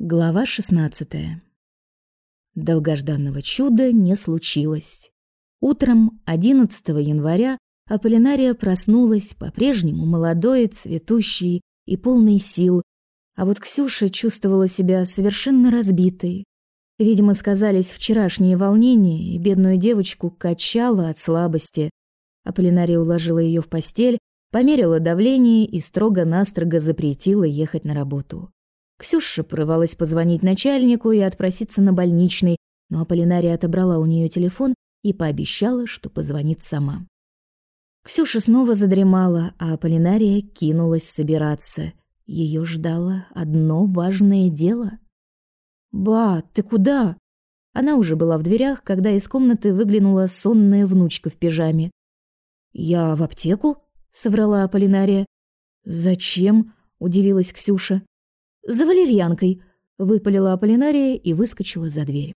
Глава 16. Долгожданного чуда не случилось. Утром 11 января Аполлинария проснулась, по-прежнему молодой, цветущей и полной сил, а вот Ксюша чувствовала себя совершенно разбитой. Видимо, сказались вчерашние волнения, и бедную девочку качало от слабости. Аполлинария уложила ее в постель, померила давление и строго-настрого запретила ехать на работу. Ксюша порывалась позвонить начальнику и отпроситься на больничный, но Аполлинария отобрала у нее телефон и пообещала, что позвонит сама. Ксюша снова задремала, а Аполлинария кинулась собираться. Ее ждало одно важное дело. «Ба, ты куда?» Она уже была в дверях, когда из комнаты выглянула сонная внучка в пижаме. «Я в аптеку?» — соврала Аполлинария. «Зачем?» — удивилась Ксюша. «За валерьянкой!» — выпалила Аполлинария и выскочила за дверь.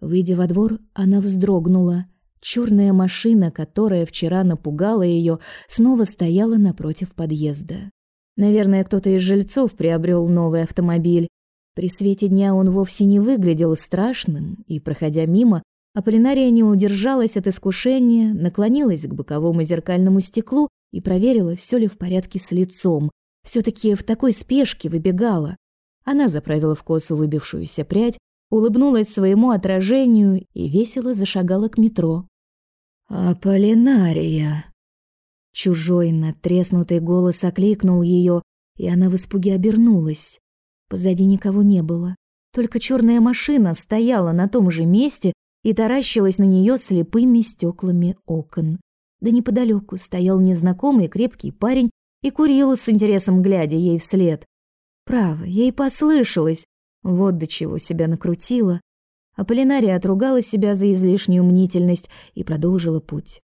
Выйдя во двор, она вздрогнула. Черная машина, которая вчера напугала ее, снова стояла напротив подъезда. Наверное, кто-то из жильцов приобрел новый автомобиль. При свете дня он вовсе не выглядел страшным, и, проходя мимо, Аполлинария не удержалась от искушения, наклонилась к боковому зеркальному стеклу и проверила, все ли в порядке с лицом, все таки в такой спешке выбегала. Она заправила в косу выбившуюся прядь, улыбнулась своему отражению и весело зашагала к метро. «Аполлинария!» Чужой натреснутый голос окликнул ее, и она в испуге обернулась. Позади никого не было. Только черная машина стояла на том же месте и таращилась на нее слепыми стеклами окон. Да неподалеку стоял незнакомый крепкий парень и курила с интересом, глядя ей вслед. Право, ей послышалось. Вот до чего себя накрутила. Аполлинария отругала себя за излишнюю мнительность и продолжила путь.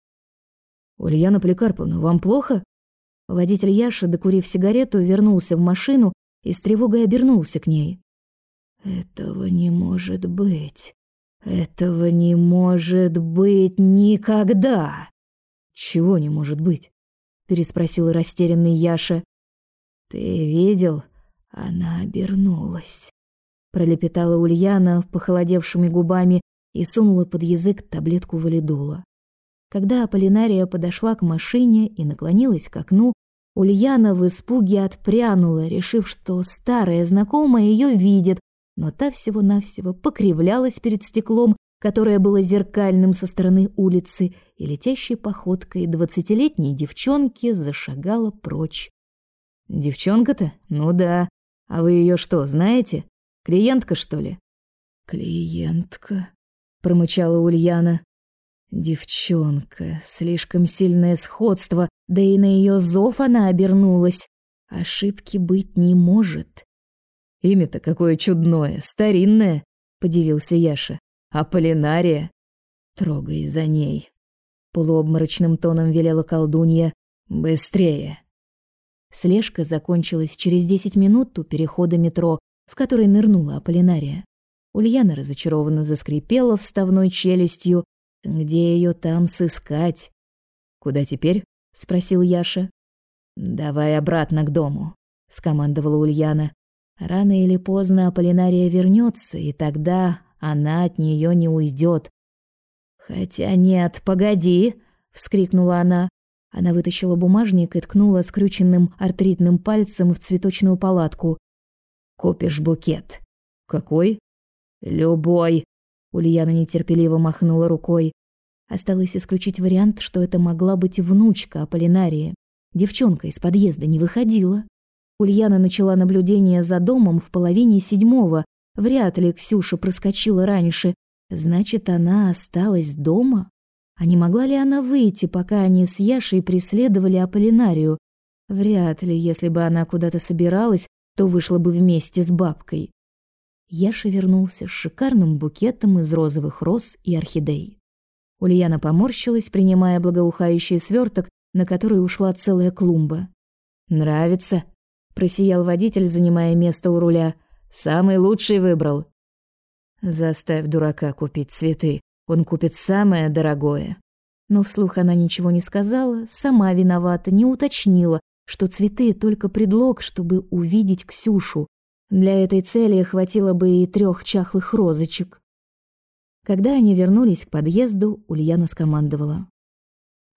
«Ульяна Поликарповна, вам плохо?» Водитель Яша, докурив сигарету, вернулся в машину и с тревогой обернулся к ней. «Этого не может быть. Этого не может быть никогда!» «Чего не может быть?» Переспросил растерянный Яша. Ты видел? Она обернулась. Пролепетала Ульяна похолодевшими губами и сунула под язык таблетку валидола. Когда Аполлинария подошла к машине и наклонилась к окну, Ульяна в испуге отпрянула, решив, что старая знакомая ее видит, но та всего-навсего покривлялась перед стеклом которое было зеркальным со стороны улицы, и летящей походкой двадцатилетней девчонки зашагала прочь. «Девчонка-то? Ну да. А вы ее что, знаете? Клиентка, что ли?» «Клиентка», — промычала Ульяна. «Девчонка, слишком сильное сходство, да и на ее зов она обернулась. Ошибки быть не может». «Имя-то какое чудное, старинное», — подивился Яша. Аполлинария, трогай за ней. Полуобморочным тоном велела колдунья. Быстрее. Слежка закончилась через десять минут у перехода метро, в который нырнула Аполлинария. Ульяна разочарованно заскрипела вставной челюстью. Где ее там сыскать? Куда теперь? спросил Яша. Давай обратно к дому, скомандовала Ульяна. Рано или поздно Аполлинария вернется, и тогда она от нее не уйдет. Хотя нет, погоди, вскрикнула она. Она вытащила бумажник и ткнула скрюченным артритным пальцем в цветочную палатку. Купишь букет. Какой? Любой. Ульяна нетерпеливо махнула рукой. Осталось исключить вариант, что это могла быть внучка Аполлинарии. Девчонка из подъезда не выходила. Ульяна начала наблюдение за домом в половине седьмого, Вряд ли Ксюша проскочила раньше. Значит, она осталась дома? А не могла ли она выйти, пока они с Яшей преследовали Аполлинарию? Вряд ли, если бы она куда-то собиралась, то вышла бы вместе с бабкой. Яша вернулся с шикарным букетом из розовых роз и орхидей. Ульяна поморщилась, принимая благоухающий сверток, на который ушла целая клумба. «Нравится?» — просиял водитель, занимая место у руля. Самый лучший выбрал. Заставь дурака купить цветы. Он купит самое дорогое. Но вслух она ничего не сказала, сама виновата, не уточнила, что цветы только предлог, чтобы увидеть Ксюшу. Для этой цели хватило бы и трех чахлых розочек. Когда они вернулись к подъезду, Ульяна скомандовала.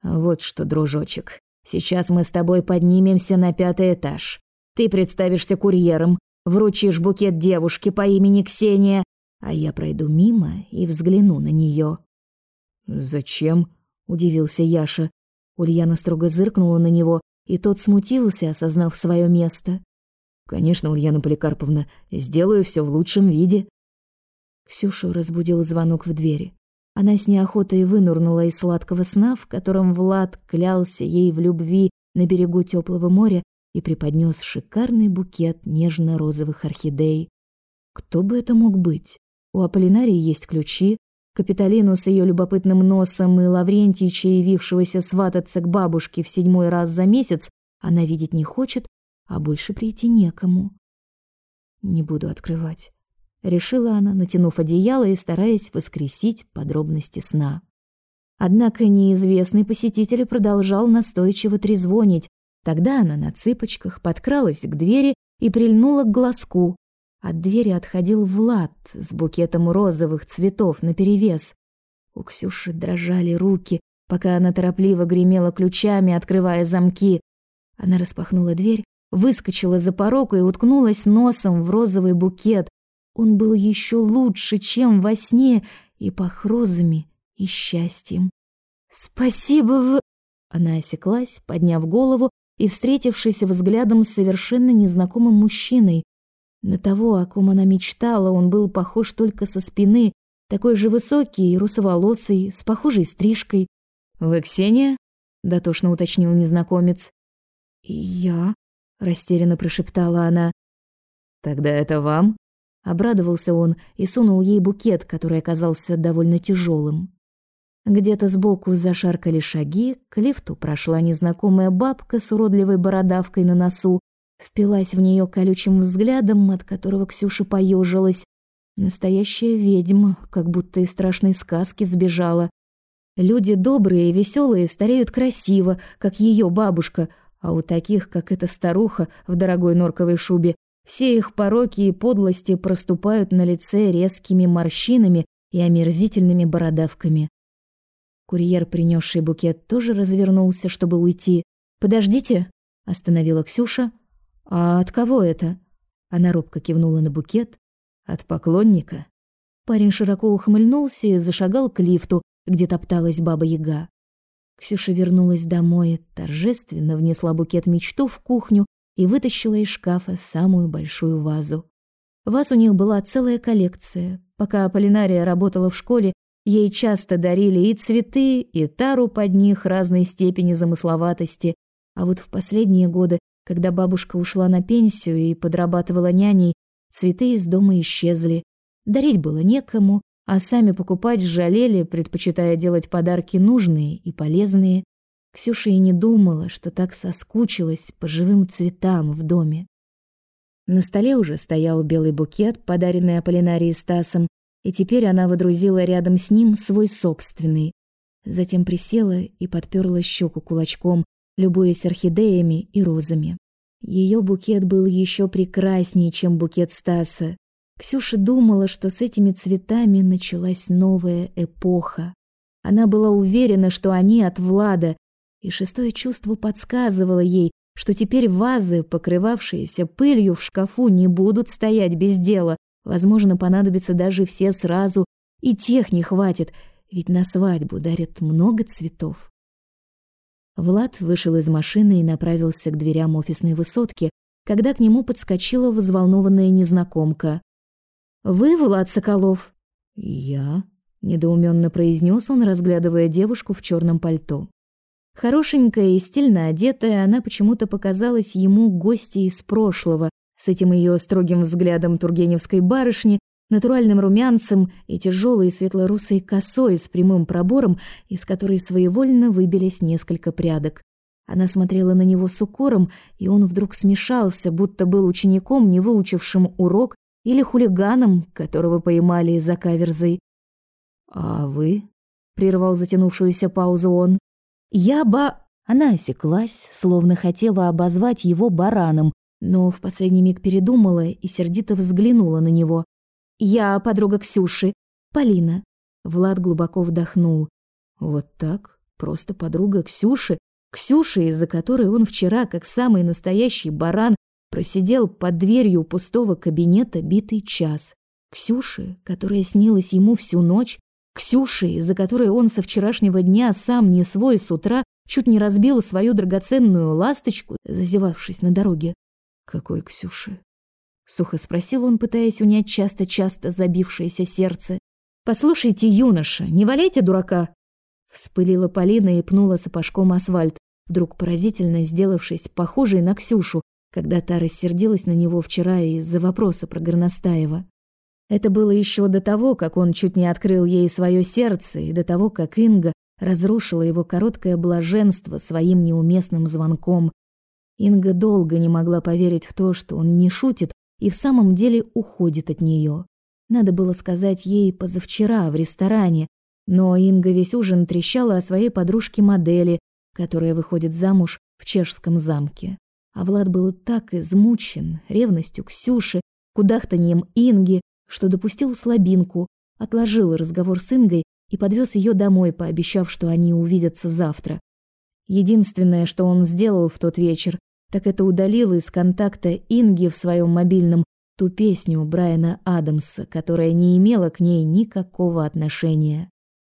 «Вот что, дружочек, сейчас мы с тобой поднимемся на пятый этаж. Ты представишься курьером, вручишь букет девушке по имени Ксения, а я пройду мимо и взгляну на нее. «Зачем?» — удивился Яша. Ульяна строго зыркнула на него, и тот смутился, осознав свое место. «Конечно, Ульяна Поликарповна, сделаю все в лучшем виде». Ксюшу разбудил звонок в двери. Она с неохотой вынурнула из сладкого сна, в котором Влад клялся ей в любви на берегу теплого моря и преподнес шикарный букет нежно-розовых орхидей. Кто бы это мог быть? У Аполлинарии есть ключи, Капитолину с ее любопытным носом и Лаврентича, явившегося свататься к бабушке в седьмой раз за месяц, она видеть не хочет, а больше прийти некому. Не буду открывать, решила она, натянув одеяло и стараясь воскресить подробности сна. Однако неизвестный посетитель продолжал настойчиво трезвонить. Тогда она на цыпочках подкралась к двери и прильнула к глазку. От двери отходил Влад с букетом розовых цветов наперевес. У Ксюши дрожали руки, пока она торопливо гремела ключами, открывая замки. Она распахнула дверь, выскочила за порог и уткнулась носом в розовый букет. Он был еще лучше, чем во сне, и пах розами и счастьем. «Спасибо в...» Она осеклась, подняв голову и встретившись взглядом с совершенно незнакомым мужчиной, на того, о ком она мечтала, он был похож только со спины, такой же высокий и русоволосый, с похожей стрижкой. «Вы Ксения?» — дотошно уточнил незнакомец. «Я?» — растерянно прошептала она. «Тогда это вам?» — обрадовался он и сунул ей букет, который оказался довольно тяжелым. Где-то сбоку зашаркали шаги, к лифту прошла незнакомая бабка с уродливой бородавкой на носу, впилась в нее колючим взглядом, от которого Ксюша поежилась. Настоящая ведьма, как будто из страшной сказки сбежала. Люди добрые и веселые стареют красиво, как ее бабушка, а у таких, как эта старуха в дорогой норковой шубе, все их пороки и подлости проступают на лице резкими морщинами и омерзительными бородавками. Курьер, принесший букет, тоже развернулся, чтобы уйти. «Подождите», — остановила Ксюша, — «А от кого это?» Она робко кивнула на букет. «От поклонника». Парень широко ухмыльнулся и зашагал к лифту, где топталась баба-яга. Ксюша вернулась домой, торжественно внесла букет мечту в кухню и вытащила из шкафа самую большую вазу. Ваз у них была целая коллекция. Пока Аполлинария работала в школе, ей часто дарили и цветы, и тару под них разной степени замысловатости, а вот в последние годы когда бабушка ушла на пенсию и подрабатывала няней, цветы из дома исчезли. Дарить было некому, а сами покупать жалели, предпочитая делать подарки нужные и полезные. Ксюша и не думала, что так соскучилась по живым цветам в доме. На столе уже стоял белый букет, подаренный Аполлинарией Стасом, и теперь она водрузила рядом с ним свой собственный. Затем присела и подперла щеку кулачком, любуясь орхидеями и розами. Ее букет был еще прекраснее, чем букет Стаса. Ксюша думала, что с этими цветами началась новая эпоха. Она была уверена, что они от Влада, и шестое чувство подсказывало ей, что теперь вазы, покрывавшиеся пылью в шкафу, не будут стоять без дела. Возможно, понадобится даже все сразу, и тех не хватит, ведь на свадьбу дарят много цветов. Влад вышел из машины и направился к дверям офисной высотки, когда к нему подскочила взволнованная незнакомка. «Вы Влад Соколов?» «Я?» — недоуменно произнес он, разглядывая девушку в черном пальто. Хорошенькая и стильно одетая, она почему-то показалась ему гостьей из прошлого, с этим ее строгим взглядом тургеневской барышни, натуральным румянцем и тяжелой светло-русой косой с прямым пробором, из которой своевольно выбились несколько прядок. Она смотрела на него с укором, и он вдруг смешался, будто был учеником, не выучившим урок, или хулиганом, которого поймали за каверзой. «А вы?» — прервал затянувшуюся паузу он. «Я ба...» Она осеклась, словно хотела обозвать его бараном, но в последний миг передумала и сердито взглянула на него. «Я подруга Ксюши, Полина». Влад глубоко вдохнул. «Вот так? Просто подруга Ксюши? Ксюши, из-за которой он вчера, как самый настоящий баран, просидел под дверью пустого кабинета битый час. Ксюши, которая снилась ему всю ночь, Ксюши, из-за которой он со вчерашнего дня сам не свой с утра чуть не разбил свою драгоценную ласточку, зазевавшись на дороге. «Какой Ксюши?» — сухо спросил он, пытаясь унять часто-часто забившееся сердце. «Послушайте, юноша, не валяйте дурака!» Вспылила Полина и пнула сапожком асфальт, вдруг поразительно сделавшись похожей на Ксюшу, когда та рассердилась на него вчера из-за вопроса про Горностаева. Это было еще до того, как он чуть не открыл ей свое сердце, и до того, как Инга разрушила его короткое блаженство своим неуместным звонком. Инга долго не могла поверить в то, что он не шутит и в самом деле уходит от нее. Надо было сказать ей позавчера в ресторане, но Инга весь ужин трещала о своей подружке-модели, которая выходит замуж в чешском замке. А Влад был так измучен ревностью Ксюши, кудахтаньем Инги, что допустил слабинку, отложил разговор с Ингой и подвез ее домой, пообещав, что они увидятся завтра. Единственное, что он сделал в тот вечер, так это удалил из контакта Инги в своем мобильном ту песню Брайана Адамса, которая не имела к ней никакого отношения.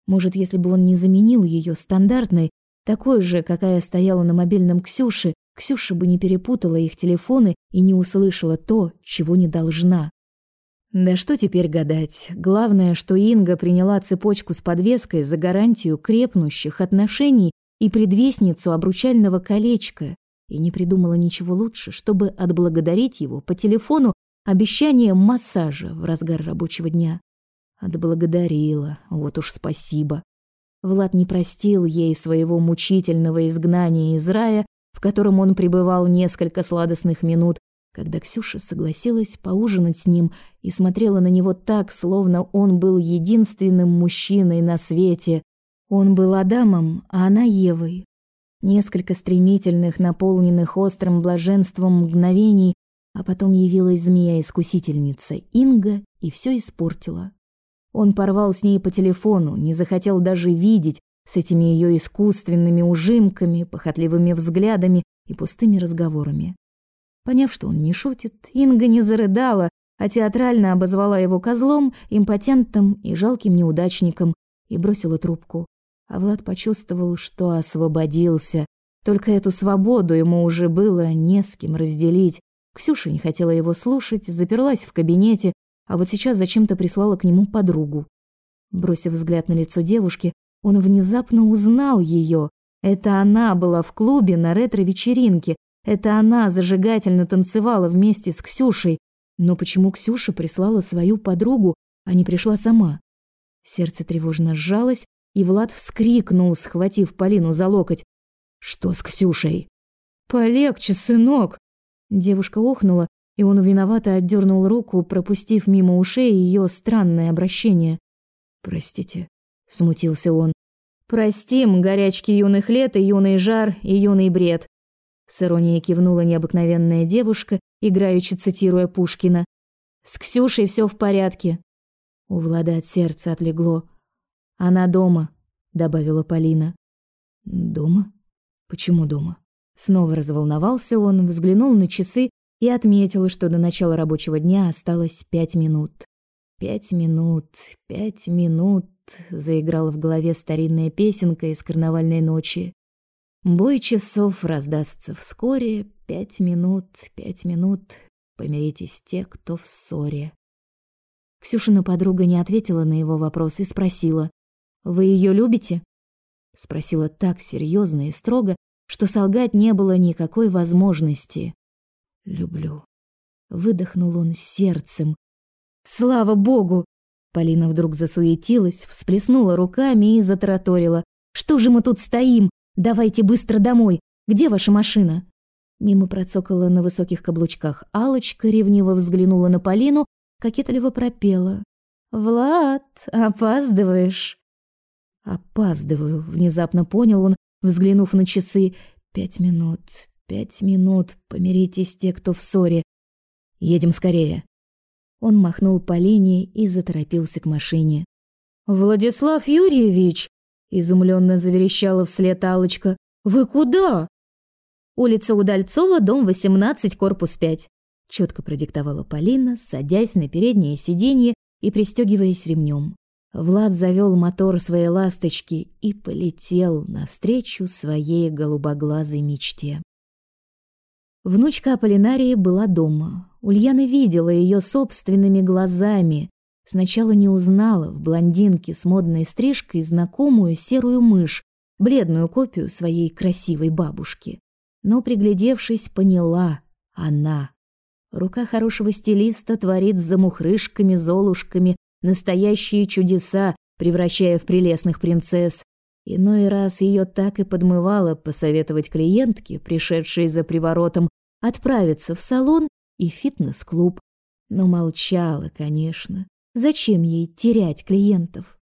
Может, если бы он не заменил ее стандартной, такой же, какая стояла на мобильном Ксюши, Ксюша бы не перепутала их телефоны и не услышала то, чего не должна. Да что теперь гадать? Главное, что Инга приняла цепочку с подвеской за гарантию крепнущих отношений и предвестницу обручального колечка и не придумала ничего лучше, чтобы отблагодарить его по телефону обещанием массажа в разгар рабочего дня. Отблагодарила, вот уж спасибо. Влад не простил ей своего мучительного изгнания из рая, в котором он пребывал несколько сладостных минут, когда Ксюша согласилась поужинать с ним и смотрела на него так, словно он был единственным мужчиной на свете. Он был Адамом, а она Евой. Несколько стремительных, наполненных острым блаженством мгновений, а потом явилась змея-искусительница Инга и все испортила. Он порвал с ней по телефону, не захотел даже видеть с этими ее искусственными ужимками, похотливыми взглядами и пустыми разговорами. Поняв, что он не шутит, Инга не зарыдала, а театрально обозвала его козлом, импотентом и жалким неудачником и бросила трубку. А Влад почувствовал, что освободился. Только эту свободу ему уже было не с кем разделить. Ксюша не хотела его слушать, заперлась в кабинете, а вот сейчас зачем-то прислала к нему подругу. Бросив взгляд на лицо девушки, он внезапно узнал ее. Это она была в клубе на ретро-вечеринке, это она зажигательно танцевала вместе с Ксюшей. Но почему Ксюша прислала свою подругу, а не пришла сама? Сердце тревожно сжалось, и Влад вскрикнул, схватив Полину за локоть. «Что с Ксюшей?» «Полегче, сынок!» Девушка охнула, и он виновато отдернул руку, пропустив мимо ушей ее странное обращение. «Простите», — смутился он. «Простим горячки юных лет и юный жар и юный бред. С иронией кивнула необыкновенная девушка, играючи цитируя Пушкина. «С Ксюшей все в порядке». У Влада от сердца отлегло. «Она дома», — добавила Полина. «Дома? Почему дома?» Снова разволновался он, взглянул на часы и отметил, что до начала рабочего дня осталось пять минут. «Пять минут, пять минут», — заиграла в голове старинная песенка из карнавальной ночи. Бой часов раздастся вскоре, пять минут, пять минут, помиритесь те, кто в ссоре. Ксюшина подруга не ответила на его вопрос и спросила, «Вы ее любите?» Спросила так серьезно и строго, что солгать не было никакой возможности. «Люблю». Выдохнул он сердцем. «Слава богу!» Полина вдруг засуетилась, всплеснула руками и затараторила. «Что же мы тут стоим? Давайте быстро домой. Где ваша машина? Мимо процокала на высоких каблучках Алочка, ревниво взглянула на Полину, кокетливо пропела: "Влад, опаздываешь". "Опаздываю", внезапно понял он, взглянув на часы. «Пять минут, Пять минут, помиритесь те, кто в ссоре. Едем скорее. Он махнул по линии и заторопился к машине. Владислав Юрьевич, изумленно заверещала вслед Алочка. Вы куда? Улица Удальцова, дом 18, корпус 5. Четко продиктовала Полина, садясь на переднее сиденье и пристегиваясь ремнем. Влад завел мотор своей ласточки и полетел навстречу своей голубоглазой мечте. Внучка Аполлинарии была дома. Ульяна видела ее собственными глазами. Сначала не узнала в блондинке с модной стрижкой знакомую серую мышь, бледную копию своей красивой бабушки. Но, приглядевшись, поняла — она. Рука хорошего стилиста творит с замухрышками, золушками настоящие чудеса, превращая в прелестных принцесс. Иной раз ее так и подмывало посоветовать клиентке, пришедшей за приворотом, отправиться в салон и фитнес-клуб. Но молчала, конечно. Зачем ей терять клиентов?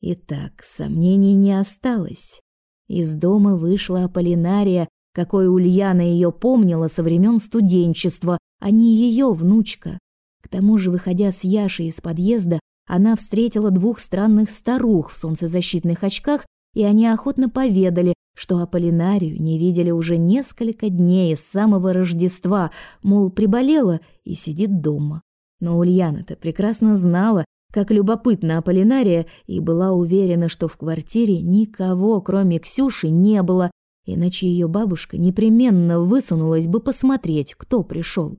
Итак, сомнений не осталось. Из дома вышла Аполлинария, какой Ульяна ее помнила со времен студенчества, а не ее внучка. К тому же, выходя с Яшей из подъезда, она встретила двух странных старух в солнцезащитных очках, и они охотно поведали, что Аполлинарию не видели уже несколько дней с самого Рождества, мол, приболела и сидит дома. Но Ульяна-то прекрасно знала, как любопытна Аполлинария, и была уверена, что в квартире никого, кроме Ксюши, не было, иначе ее бабушка непременно высунулась бы посмотреть, кто пришел.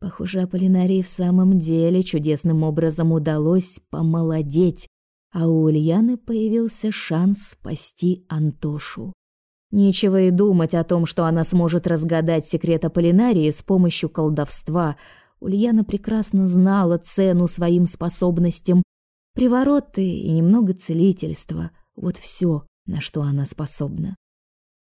Похоже, Аполлинарии в самом деле чудесным образом удалось помолодеть, а у Ульяны появился шанс спасти Антошу. Нечего и думать о том, что она сможет разгадать секрет Аполлинарии с помощью колдовства. Ульяна прекрасно знала цену своим способностям. Привороты и немного целительства — вот все, на что она способна.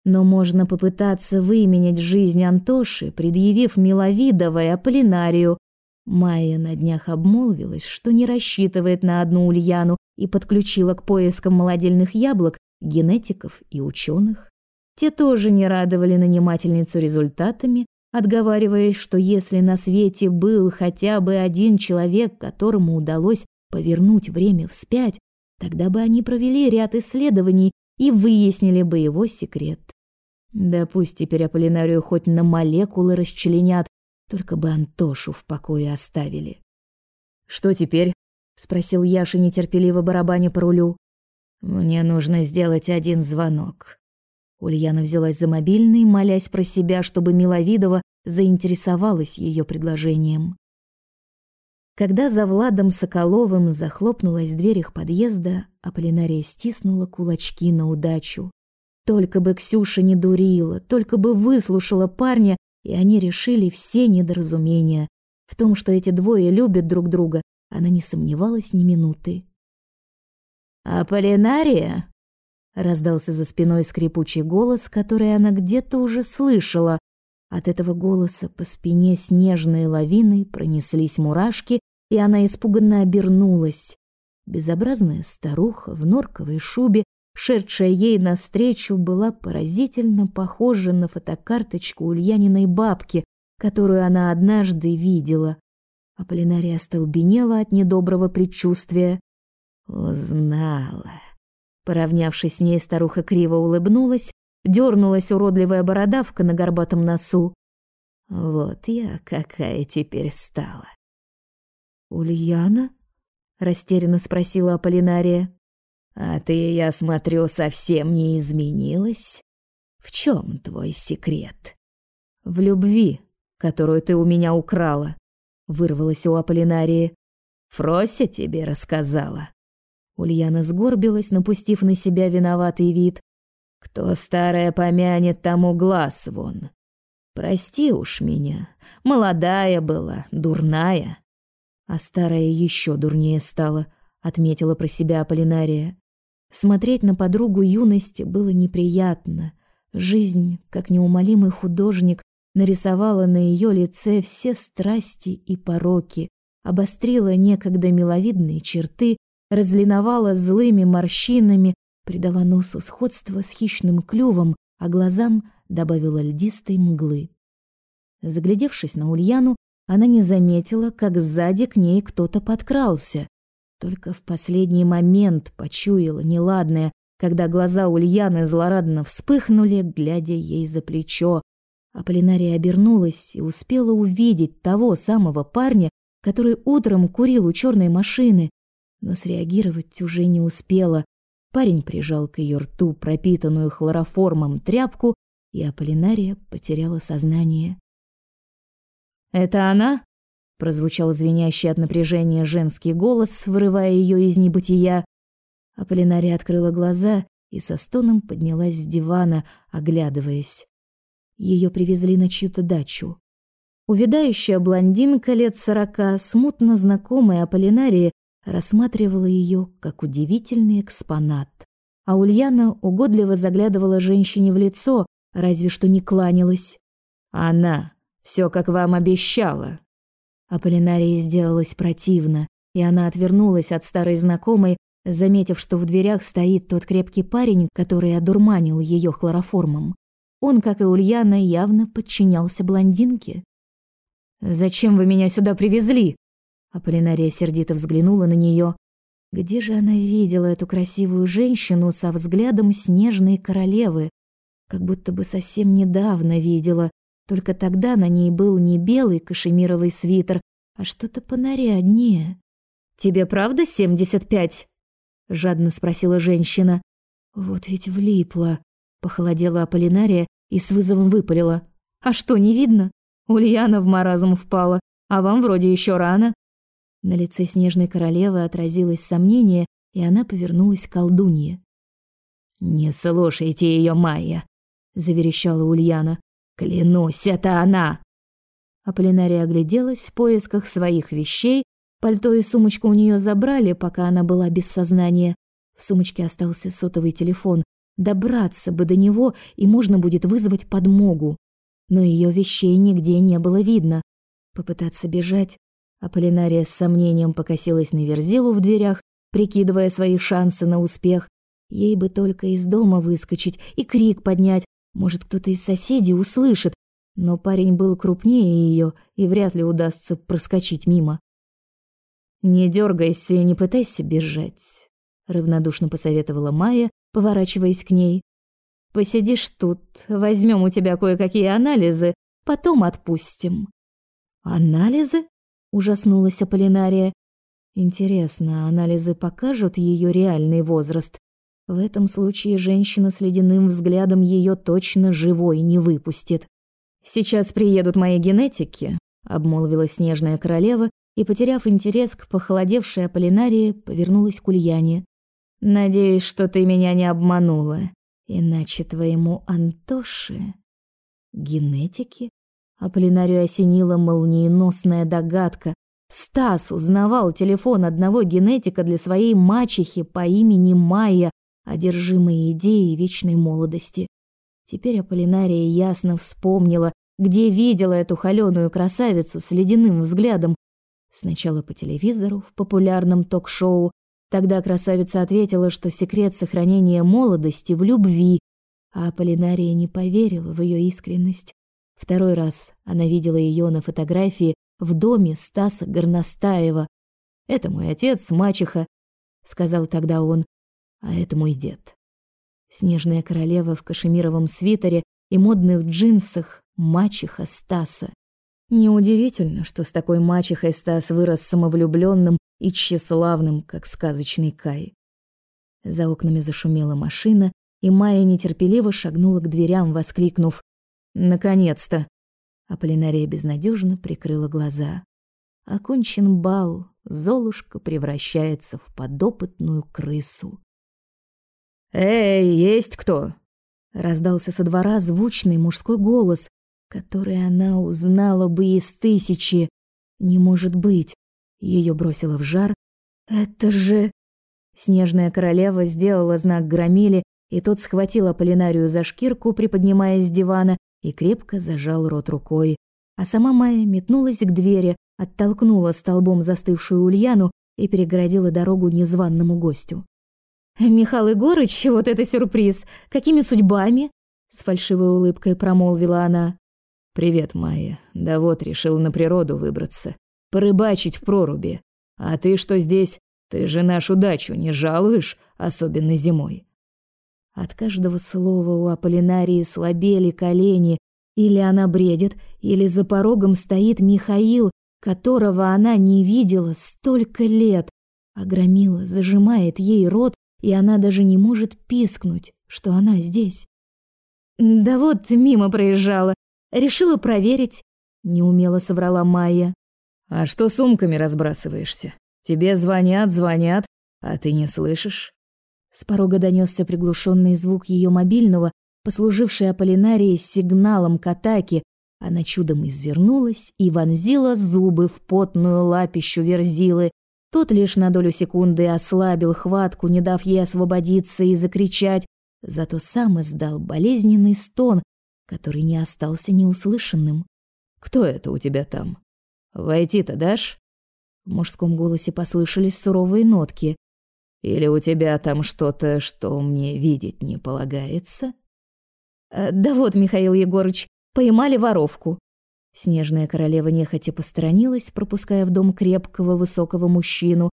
Но можно попытаться выменять жизнь Антоши, предъявив Миловидовой Аполлинарию. Майя на днях обмолвилась, что не рассчитывает на одну Ульяну и подключила к поискам молодильных яблок генетиков и ученых. Те тоже не радовали нанимательницу результатами, отговариваясь, что если на свете был хотя бы один человек, которому удалось повернуть время вспять, тогда бы они провели ряд исследований и выяснили бы его секрет. Да пусть теперь Аполлинарию хоть на молекулы расчленят, только бы Антошу в покое оставили. «Что теперь?» — спросил Яша, нетерпеливо барабаня по рулю. «Мне нужно сделать один звонок». Ульяна взялась за мобильный, молясь про себя, чтобы Миловидова заинтересовалась ее предложением. Когда за Владом Соколовым захлопнулась дверь их подъезда, Аполлинария стиснула кулачки на удачу. Только бы Ксюша не дурила, только бы выслушала парня, и они решили все недоразумения. В том, что эти двое любят друг друга, она не сомневалась ни минуты. «Аполлинария?» — раздался за спиной скрипучий голос, который она где-то уже слышала. От этого голоса по спине снежной лавиной пронеслись мурашки, и она испуганно обернулась. Безобразная старуха в норковой шубе, шедшая ей навстречу, была поразительно похожа на фотокарточку Ульяниной бабки, которую она однажды видела. Аполлинария остолбенела от недоброго предчувствия. «Узнала». Поравнявшись с ней, старуха криво улыбнулась, дернулась уродливая бородавка на горбатом носу. «Вот я какая теперь стала. «Ульяна?» — растерянно спросила Аполлинария. «А ты, я смотрю, совсем не изменилась? В чем твой секрет?» «В любви, которую ты у меня украла», — вырвалась у Аполлинарии. «Фрося тебе рассказала». Ульяна сгорбилась, напустив на себя виноватый вид. «Кто старая помянет, тому глаз вон. Прости уж меня, молодая была, дурная. А старая еще дурнее стала, отметила про себя Аполлинария. Смотреть на подругу юности было неприятно. Жизнь, как неумолимый художник, нарисовала на ее лице все страсти и пороки, обострила некогда миловидные черты, разлиновала злыми морщинами, придала носу сходство с хищным клювом, а глазам добавила льдистой мглы. Заглядевшись на Ульяну, она не заметила, как сзади к ней кто-то подкрался. Только в последний момент почуяла неладное, когда глаза Ульяны злорадно вспыхнули, глядя ей за плечо. Аполлинария обернулась и успела увидеть того самого парня, который утром курил у черной машины, но среагировать уже не успела. Парень прижал к ее рту пропитанную хлороформом тряпку, и Аполлинария потеряла сознание. «Это она?» — прозвучал звенящий от напряжения женский голос, вырывая ее из небытия. Аполлинария открыла глаза и со стоном поднялась с дивана, оглядываясь. Ее привезли на чью-то дачу. Увядающая блондинка лет сорока, смутно знакомая Аполлинарии, рассматривала ее как удивительный экспонат. А Ульяна угодливо заглядывала женщине в лицо, разве что не кланялась. «Она!» Все, как вам обещала. Аполлинарии сделалось противно, и она отвернулась от старой знакомой, заметив, что в дверях стоит тот крепкий парень, который одурманил ее хлороформом. Он, как и Ульяна, явно подчинялся блондинке. «Зачем вы меня сюда привезли?» Аполлинария сердито взглянула на нее. Где же она видела эту красивую женщину со взглядом снежной королевы? Как будто бы совсем недавно видела, только тогда на ней был не белый кашемировый свитер, а что-то понаряднее. «Тебе правда семьдесят пять?» — жадно спросила женщина. «Вот ведь влипла», — похолодела Аполлинария и с вызовом выпалила. «А что, не видно? Ульяна в маразм впала, а вам вроде еще рано». На лице снежной королевы отразилось сомнение, и она повернулась к колдунье. «Не слушайте ее, Майя», — заверещала Ульяна. Клянусь, это она. Аполлинария огляделась в поисках своих вещей. Пальто и сумочку у нее забрали, пока она была без сознания. В сумочке остался сотовый телефон. Добраться бы до него, и можно будет вызвать подмогу. Но ее вещей нигде не было видно. Попытаться бежать. Аполлинария с сомнением покосилась на Верзилу в дверях, прикидывая свои шансы на успех. Ей бы только из дома выскочить и крик поднять, может, кто-то из соседей услышит, но парень был крупнее ее, и вряд ли удастся проскочить мимо. «Не дергайся и не пытайся бежать», — равнодушно посоветовала Майя, поворачиваясь к ней. «Посидишь тут, возьмем у тебя кое-какие анализы, потом отпустим». «Анализы?» — ужаснулась Аполлинария. «Интересно, анализы покажут ее реальный возраст в этом случае женщина с ледяным взглядом ее точно живой не выпустит. «Сейчас приедут мои генетики», — обмолвила снежная королева и, потеряв интерес к похолодевшей Аполлинарии, повернулась к Ульяне. «Надеюсь, что ты меня не обманула, иначе твоему Антоше...» «Генетики?» Аполлинарию осенила молниеносная догадка. Стас узнавал телефон одного генетика для своей мачехи по имени Майя, одержимые идеей вечной молодости. Теперь Аполлинария ясно вспомнила, где видела эту холёную красавицу с ледяным взглядом. Сначала по телевизору, в популярном ток-шоу. Тогда красавица ответила, что секрет сохранения молодости в любви, а Аполлинария не поверила в ее искренность. Второй раз она видела ее на фотографии в доме Стаса Горностаева. «Это мой отец, мачеха», — сказал тогда он а это мой дед. Снежная королева в кашемировом свитере и модных джинсах, мачеха Стаса. Неудивительно, что с такой мачехой Стас вырос самовлюбленным и тщеславным, как сказочный Кай. За окнами зашумела машина, и Майя нетерпеливо шагнула к дверям, воскликнув «Наконец-то!». Аполлинария безнадежно прикрыла глаза. Окончен бал, Золушка превращается в подопытную крысу. «Эй, есть кто?» Раздался со двора звучный мужской голос, который она узнала бы из тысячи. Не может быть. Ее бросило в жар. Это же... Снежная королева сделала знак громиле, и тот схватил Аполлинарию за шкирку, приподнимая с дивана, и крепко зажал рот рукой. А сама Майя метнулась к двери, оттолкнула столбом застывшую Ульяну и перегородила дорогу незваному гостю. «Михаил Егорыч, вот это сюрприз! Какими судьбами?» с фальшивой улыбкой промолвила она. Привет, Майя. Да вот, решил на природу выбраться, порыбачить в проруби. А ты что здесь? Ты же нашу дачу не жалуешь, особенно зимой. От каждого слова у Аполлинарии слабели колени, или она бредит, или за порогом стоит Михаил, которого она не видела столько лет. А зажимает ей рот, и она даже не может пискнуть, что она здесь. Да вот мимо проезжала, решила проверить, неумело соврала Майя. А что сумками разбрасываешься? Тебе звонят, звонят, а ты не слышишь? С порога донесся приглушенный звук ее мобильного, послуживший Аполлинарии сигналом к атаке. Она чудом извернулась и вонзила зубы в потную лапищу Верзилы. Тот лишь на долю секунды ослабил хватку, не дав ей освободиться и закричать, зато сам издал болезненный стон, который не остался неуслышанным. «Кто это у тебя там? Войти-то дашь?» В мужском голосе послышались суровые нотки. «Или у тебя там что-то, что мне видеть не полагается?» «Э, «Да вот, Михаил Егорыч, поймали воровку». Снежная королева нехотя посторонилась, пропуская в дом крепкого высокого мужчину,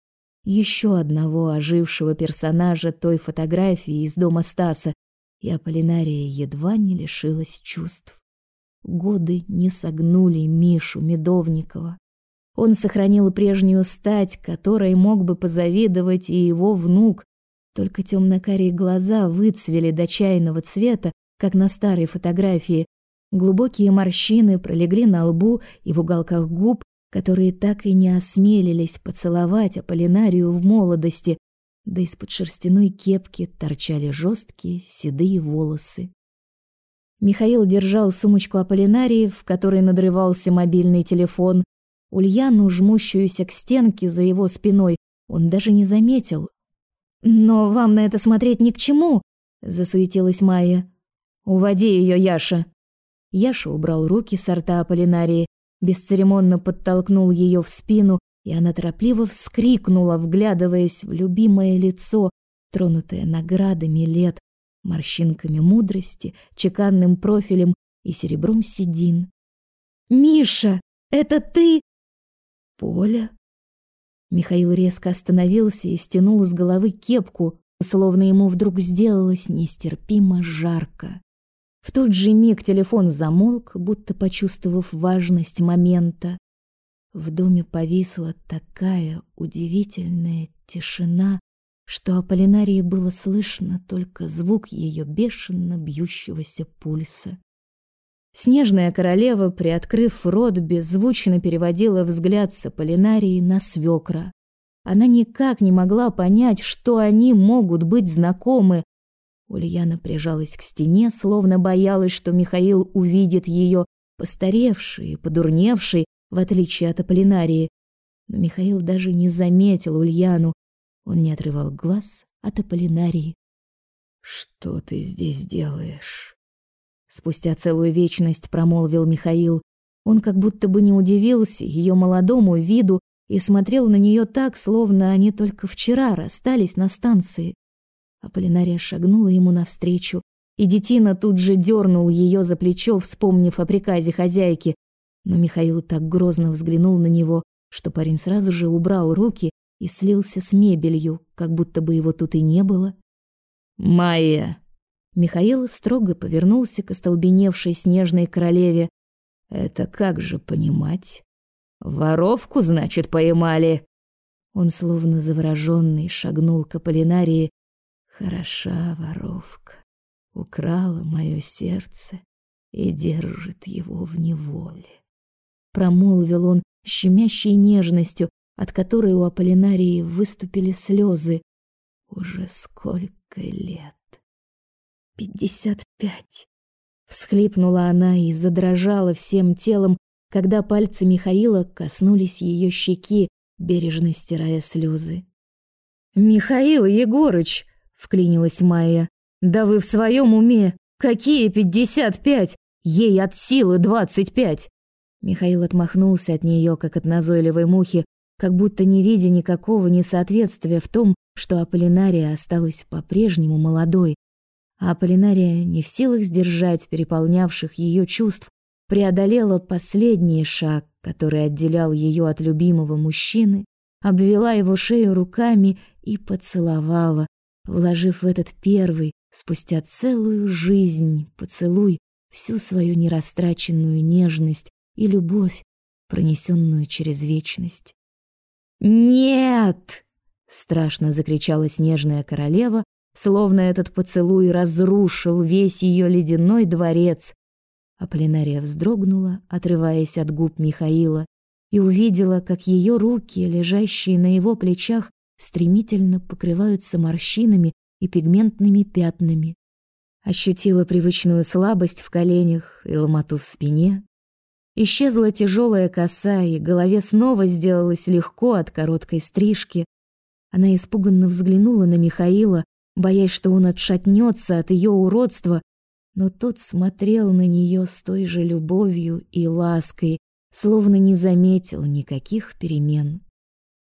еще одного ожившего персонажа той фотографии из дома Стаса, и Аполлинария едва не лишилась чувств. Годы не согнули Мишу Медовникова. Он сохранил прежнюю стать, которой мог бы позавидовать и его внук, только темно-карие глаза выцвели до чайного цвета, как на старой фотографии. Глубокие морщины пролегли на лбу и в уголках губ, которые так и не осмелились поцеловать Аполлинарию в молодости, да из-под шерстяной кепки торчали жесткие седые волосы. Михаил держал сумочку Аполлинарии, в которой надрывался мобильный телефон. Ульяну, жмущуюся к стенке за его спиной, он даже не заметил. «Но вам на это смотреть ни к чему!» — засуетилась Майя. «Уводи ее, Яша!» Яша убрал руки с рта Аполлинарии, бесцеремонно подтолкнул ее в спину, и она торопливо вскрикнула, вглядываясь в любимое лицо, тронутое наградами лет, морщинками мудрости, чеканным профилем и серебром седин. «Миша, это ты?» «Поля?» Михаил резко остановился и стянул с головы кепку, словно ему вдруг сделалось нестерпимо жарко. В тот же миг телефон замолк, будто почувствовав важность момента. В доме повисла такая удивительная тишина, что Аполлинарии было слышно только звук ее бешено бьющегося пульса. Снежная королева, приоткрыв рот, беззвучно переводила взгляд с Аполлинарии на свекра. Она никак не могла понять, что они могут быть знакомы. Ульяна прижалась к стене, словно боялась, что Михаил увидит ее, постаревшей подурневшей, в отличие от Аполлинарии. Но Михаил даже не заметил Ульяну. Он не отрывал глаз от Аполлинарии. «Что ты здесь делаешь?» Спустя целую вечность промолвил Михаил. Он как будто бы не удивился ее молодому виду и смотрел на нее так, словно они только вчера расстались на станции. Аполлинария шагнула ему навстречу, и детина тут же дернул ее за плечо, вспомнив о приказе хозяйки. Но Михаил так грозно взглянул на него, что парень сразу же убрал руки и слился с мебелью, как будто бы его тут и не было. «Майя!» Михаил строго повернулся к остолбеневшей снежной королеве. Это как же понимать? Воровку, значит, поймали. Он словно завороженный шагнул к Аполлинарии. Хороша воровка, украла мое сердце и держит его в неволе. Промолвил он щемящей нежностью, от которой у Аполлинарии выступили слезы. Уже сколько лет? пятьдесят пять!» Всхлипнула она и задрожала всем телом, когда пальцы Михаила коснулись ее щеки, бережно стирая слезы. «Михаил Егорыч!» — вклинилась Майя. «Да вы в своем уме! Какие пятьдесят пять? Ей от силы двадцать пять!» Михаил отмахнулся от нее, как от назойливой мухи, как будто не видя никакого несоответствия в том, что Аполлинария осталась по-прежнему молодой, А Полинария, не в силах сдержать переполнявших ее чувств, преодолела последний шаг, который отделял ее от любимого мужчины, обвела его шею руками и поцеловала, вложив в этот первый, спустя целую жизнь, поцелуй всю свою нерастраченную нежность и любовь, пронесенную через вечность. «Нет!» — страшно закричала снежная королева, словно этот поцелуй разрушил весь ее ледяной дворец. Аполлинария вздрогнула, отрываясь от губ Михаила, и увидела, как ее руки, лежащие на его плечах, стремительно покрываются морщинами и пигментными пятнами. Ощутила привычную слабость в коленях и ломоту в спине. Исчезла тяжелая коса, и голове снова сделалось легко от короткой стрижки. Она испуганно взглянула на Михаила, боясь, что он отшатнется от ее уродства, но тот смотрел на нее с той же любовью и лаской, словно не заметил никаких перемен.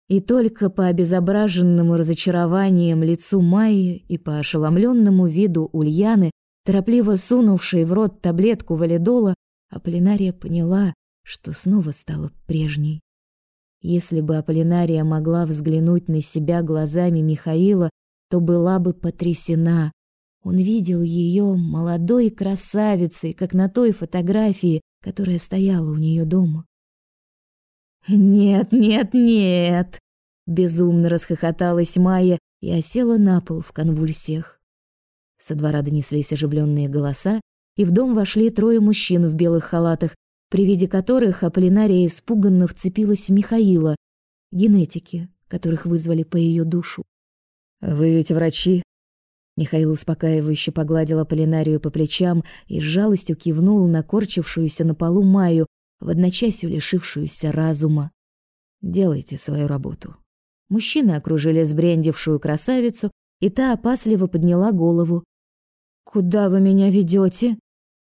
И только по обезображенному разочарованием лицу Майи и по ошеломленному виду Ульяны, торопливо сунувшей в рот таблетку валидола, Аполлинария поняла, что снова стала прежней. Если бы Аполлинария могла взглянуть на себя глазами Михаила, то была бы потрясена. Он видел ее молодой красавицей, как на той фотографии, которая стояла у нее дома. «Нет, нет, нет!» Безумно расхохоталась Майя и осела на пол в конвульсиях. Со двора донеслись оживленные голоса, и в дом вошли трое мужчин в белых халатах, при виде которых Аполлинария испуганно вцепилась в Михаила, генетики, которых вызвали по ее душу. «Вы ведь врачи?» Михаил успокаивающе погладил Аполлинарию по плечам и с жалостью кивнул на корчившуюся на полу Майю, в одночасье лишившуюся разума. Делайте свою работу. Мужчины окружили сбрендившую красавицу, и та опасливо подняла голову. Куда вы меня ведете?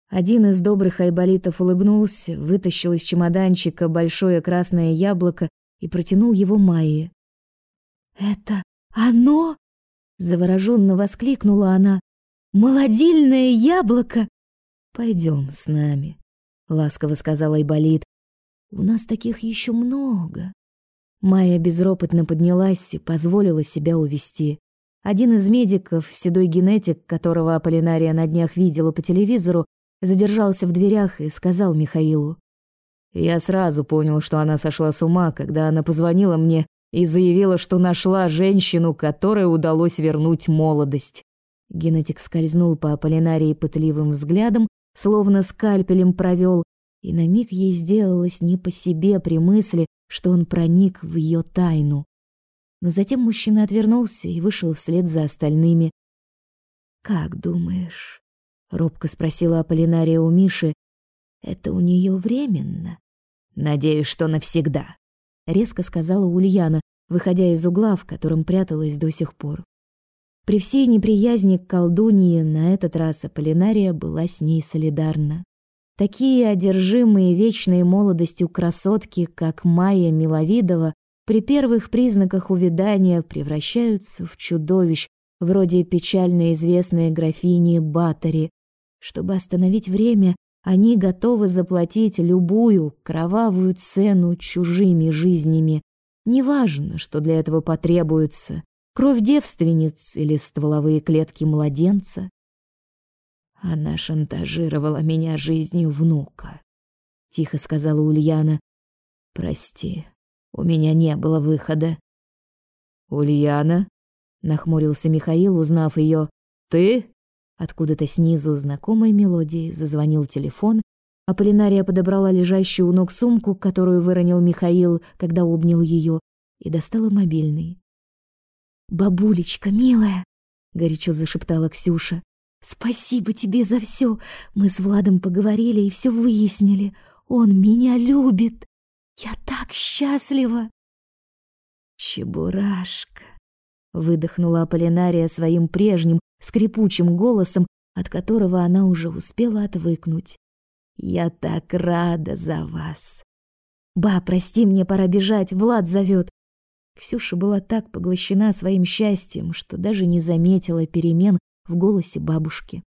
Один из добрых айболитов улыбнулся, вытащил из чемоданчика большое красное яблоко и протянул его Майе. «Это оно?» — завороженно воскликнула она. «Молодильное яблоко!» Пойдем с нами», — ласково сказал Айболит. «У нас таких еще много». Майя безропотно поднялась и позволила себя увести. Один из медиков, седой генетик, которого Аполлинария на днях видела по телевизору, задержался в дверях и сказал Михаилу. «Я сразу понял, что она сошла с ума, когда она позвонила мне и заявила, что нашла женщину, которой удалось вернуть молодость». Генетик скользнул по Аполлинарии пытливым взглядом, словно скальпелем провел, и на миг ей сделалось не по себе при мысли, что он проник в ее тайну. Но затем мужчина отвернулся и вышел вслед за остальными. «Как думаешь?» — робко спросила Аполлинария у Миши. «Это у нее временно?» «Надеюсь, что навсегда», — резко сказала Ульяна, выходя из угла, в котором пряталась до сих пор. При всей неприязни к колдунье на этот раз Аполлинария была с ней солидарна. Такие одержимые вечной молодостью красотки, как Майя Миловидова, при первых признаках увядания превращаются в чудовищ, вроде печально известной графини Батори. Чтобы остановить время, они готовы заплатить любую кровавую цену чужими жизнями. Неважно, что для этого потребуется кровь девственниц или стволовые клетки младенца. Она шантажировала меня жизнью внука, тихо сказала Ульяна. Прости, у меня не было выхода. Ульяна, нахмурился Михаил, узнав ее. Ты? Откуда-то снизу знакомой мелодии зазвонил телефон, а Полинария подобрала лежащую у ног сумку, которую выронил Михаил, когда обнял ее, и достала мобильный. «Бабулечка, милая!» — горячо зашептала Ксюша. Спасибо тебе за все. Мы с Владом поговорили и все выяснили. Он меня любит. Я так счастлива. Чебурашка, выдохнула Аполлинария своим прежним скрипучим голосом, от которого она уже успела отвыкнуть. Я так рада за вас. Ба, прости, мне пора бежать, Влад зовет. Ксюша была так поглощена своим счастьем, что даже не заметила перемен в голосе бабушки.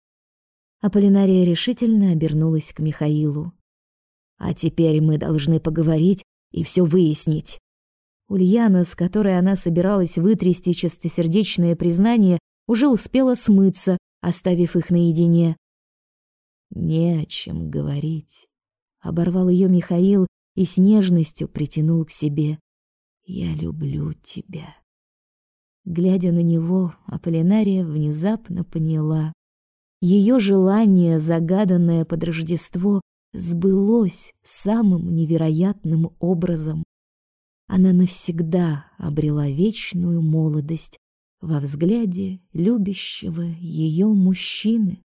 Аполлинария решительно обернулась к Михаилу. «А теперь мы должны поговорить и все выяснить». Ульяна, с которой она собиралась вытрясти чистосердечное признание, уже успела смыться, оставив их наедине. «Не о чем говорить», — оборвал ее Михаил и с нежностью притянул к себе. «Я люблю тебя». Глядя на него, Аполлинария внезапно поняла. Ее желание, загаданное под Рождество, сбылось самым невероятным образом. Она навсегда обрела вечную молодость во взгляде любящего ее мужчины.